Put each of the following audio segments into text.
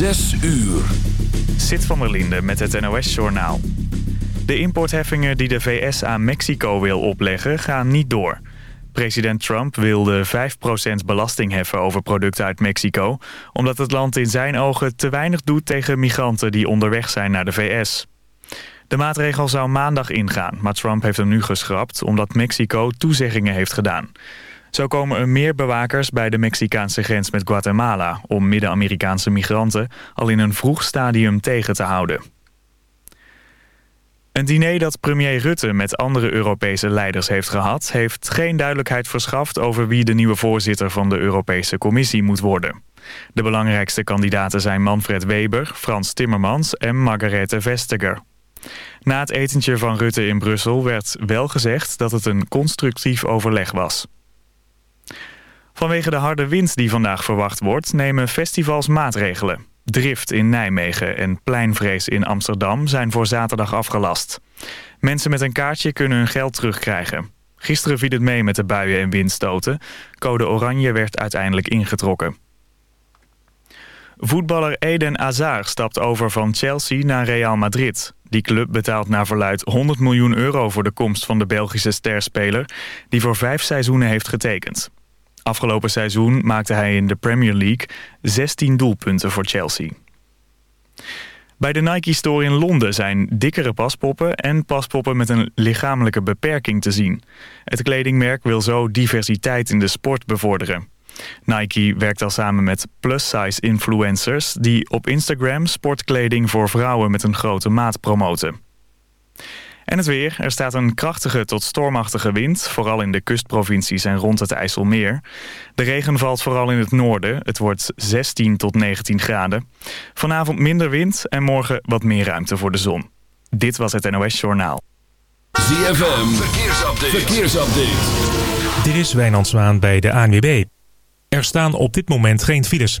Zes uur. Zit van der Linde met het NOS-journaal. De importheffingen die de VS aan Mexico wil opleggen gaan niet door. President Trump wilde 5% belasting heffen over producten uit Mexico... omdat het land in zijn ogen te weinig doet tegen migranten die onderweg zijn naar de VS. De maatregel zou maandag ingaan, maar Trump heeft hem nu geschrapt... omdat Mexico toezeggingen heeft gedaan. Zo komen er meer bewakers bij de Mexicaanse grens met Guatemala... om Midden-Amerikaanse migranten al in een vroeg stadium tegen te houden. Een diner dat premier Rutte met andere Europese leiders heeft gehad... heeft geen duidelijkheid verschaft over wie de nieuwe voorzitter van de Europese Commissie moet worden. De belangrijkste kandidaten zijn Manfred Weber, Frans Timmermans en Margarethe Vestager. Na het etentje van Rutte in Brussel werd wel gezegd dat het een constructief overleg was. Vanwege de harde wind die vandaag verwacht wordt... nemen festivals maatregelen. Drift in Nijmegen en Pleinvrees in Amsterdam zijn voor zaterdag afgelast. Mensen met een kaartje kunnen hun geld terugkrijgen. Gisteren viel het mee met de buien en windstoten. Code oranje werd uiteindelijk ingetrokken. Voetballer Eden Hazard stapt over van Chelsea naar Real Madrid. Die club betaalt naar verluid 100 miljoen euro voor de komst van de Belgische sterspeler... die voor vijf seizoenen heeft getekend. Afgelopen seizoen maakte hij in de Premier League 16 doelpunten voor Chelsea. Bij de Nike Store in Londen zijn dikkere paspoppen en paspoppen met een lichamelijke beperking te zien. Het kledingmerk wil zo diversiteit in de sport bevorderen. Nike werkt al samen met plus-size influencers die op Instagram sportkleding voor vrouwen met een grote maat promoten. En het weer. Er staat een krachtige tot stormachtige wind, vooral in de kustprovincies en rond het IJsselmeer. De regen valt vooral in het noorden. Het wordt 16 tot 19 graden. Vanavond minder wind en morgen wat meer ruimte voor de zon. Dit was het NOS Journaal. ZFM, verkeersupdate. verkeersupdate. Dit is Wijnand Zwaan bij de ANWB. Er staan op dit moment geen files.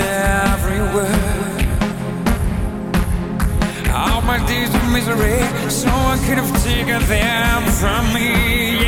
every word. All my days of misery, someone could have taken them from me.